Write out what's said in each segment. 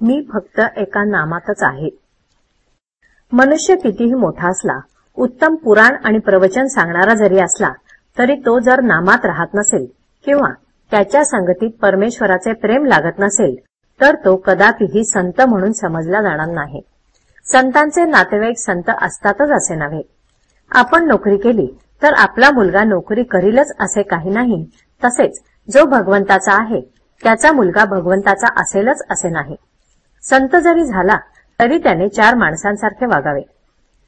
मी फक्त एका नामातच आहे. मनुष्य कितीही मोठा असला उत्तम पुराण आणि प्रवचन सांगणारा जरी असला तरी तो जर नामात राहत नसेल किंवा त्याच्या संगतीत परमेश्वराचे प्रेम लागत नसेल तर तो कदापिही संत म्हणून समजला जाणार नाही. संतांचे नातेवाईक संत असतातच असे नव्हे. आपण नोकरी केली तर आपला मुलगा नोकरी करीलच असे काही नाही तसेच जो भगवंताचा आहे त्याचा मुलगा भगवंताचा असेलच असे नाही. संत जरी झाला तरी त्याने चार माणसांसारखे वागावे.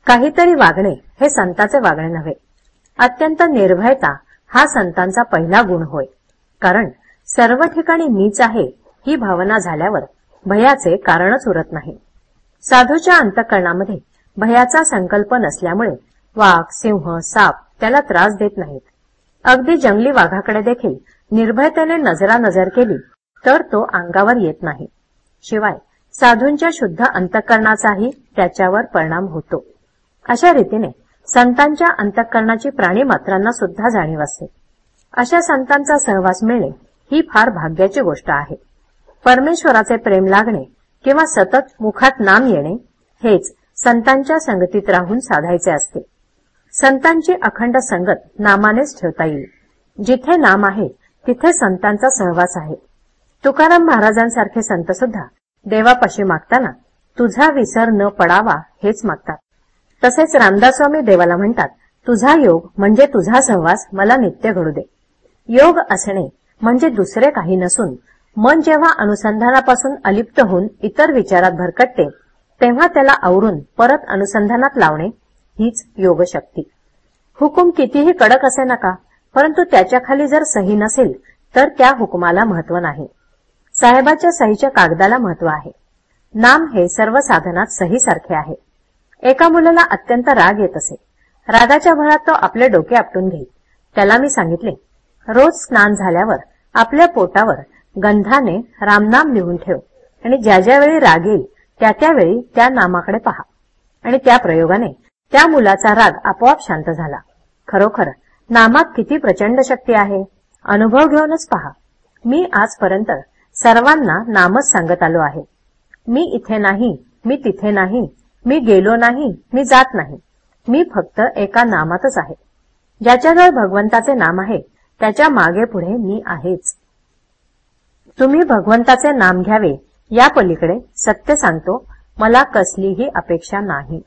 काहीतरी वागणे हे संताचे वागणे नव्हे. अत्यंत निर्भयता हा संतांचा पहिला गुण होय. कारण सर्व ठिकाणी मीच आहे ही भावना झाल्यावर भयाचे कारणच उरत नाही. साधूच्या अंतकरणामध्ये भयाचा संकल्प नसल्यामुळे वाघ सिंह साप त्याला त्रास देत नाहीत. अगदी जंगली वाघाकडे देखील निर्भयतेने नजरा नजर केली तर तो अंगावर येत नाही. शिवाय साधूंच्या शुद्ध अंतकरणाचाही त्याच्यावर परिणाम होतो. अशा रीतीने संतांच्या अंतकरणाची प्राणीमात्रांना सुद्धा जाणीव असते. अशा संतांचा सहवास मिळणे ही फार भाग्याची गोष्ट आहे. परमेश्वराचे प्रेम लागणे किंवा सतत मुखात नाम येणे हेच संतांच्या संगतीत राहून साधायचे असते. संतांची अखंड संगत नामानेच ठेवता येईल. जिथे नाम आहे तिथे संतांचा सहवास आहे. तुकाराम महाराजांसारखे संत सुद्धा देवापाशी मागताना तुझा विसर न पडावा हेच मागतात. तसेच रामदास्वामी देवाला म्हणतात तुझा योग म्हणजे तुझा सहवास मला नित्य घडू दे. योग असणे म्हणजे दुसरे काही नसून मन जेव्हा अनुसंधानापासून अलिप्त होऊन इतर विचारात भरकटते तेव्हा त्याला आवरून परत अनुसंधानात लावणे हीच योगशक्ती. हुकूम कितीही कडक असे नका परंतु त्याच्याखाली जर सही नसेल तर त्या हुकुमाला महत्त्व नाही. साहेबाच्या सहीच्या कागदाला महत्त्व आहे. नाम हे सर्व साधनात सहीसारखे आहे. एका मुलाला अत्यंत राग येत असे. रागाच्या भरात तो आपले डोके आपटून घेई त्याला मी सांगितले रोज स्नान झाल्यावर आपल्या पोटावर गंधाने रामनाम लिहून ठेव आणि ज्या ज्यावेळी राग येईल त्या त्यावेळी त्या नामाकडे पहा. आणि त्या प्रयोगाने त्या मुलाचा राग आपोआप शांत झाला. खरोखर नामात किती प्रचंड शक्ती आहे? अनुभव घेऊनच पहा. मी आजपर्यंत सर्वांना नामच सांगत आलो आहे. मी इथे नाही मी तिथे नाही मी गेलो नाही मी जात नाही. मी फक्त एका नामातच आहे. ज्याच्याजवळ भगवंताचे नाम आहे त्याच्यामागे पुढे मी आहेच. तुम्ही भगवंताचे नाम घ्यावे या पलीकडे सत्य सांगतो मला कसलीही अपेक्षा नाही.